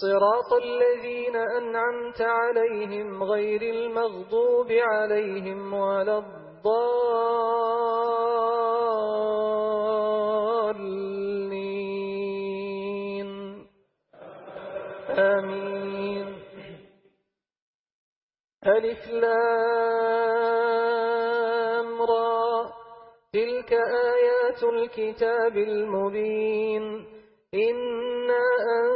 صراط الذين أنعمت عليهم غير المغضوب عليهم ولا الضالين. آمين. ألف لامرى تلك آيات الكتاب المبين. إنا أن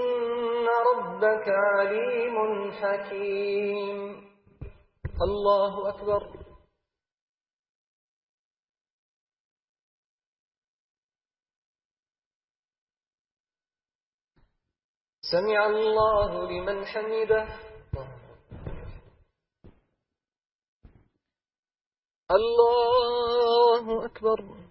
ربك عليم حكيم. الله أكبر. سمع الله لمن حمده. الله أكبر.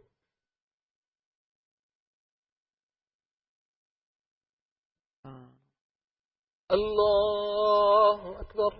اللہ اکبر۔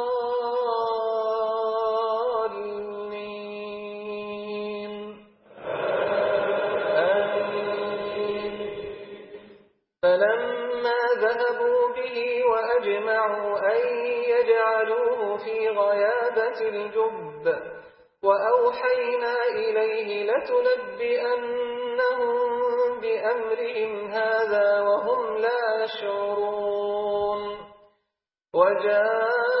أجمعوا أن يجعلوه في غيابة الجب وأوحينا إليه لتنبئنهم بأمرهم هذا وهم لا يشعرون وجاءوا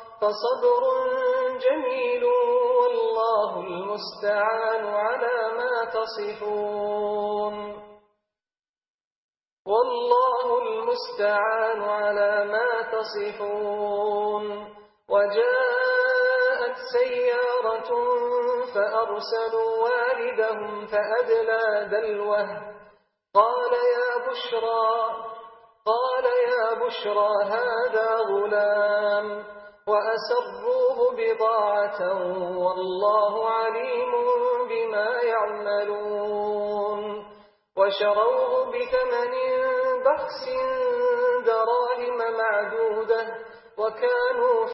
فصبر جميل والله المستعان على ما تصفون. والله المستعان على ما تصفون. وجاءت سيارة فأرسلوا والدهم فأدلى دلوه. قال يا بشرى قال يا بشرى هذا غلام. وأسروه بضاعة والله عليم بما يعملون وشروه بثمن بخس دراهم معدودة وكانوا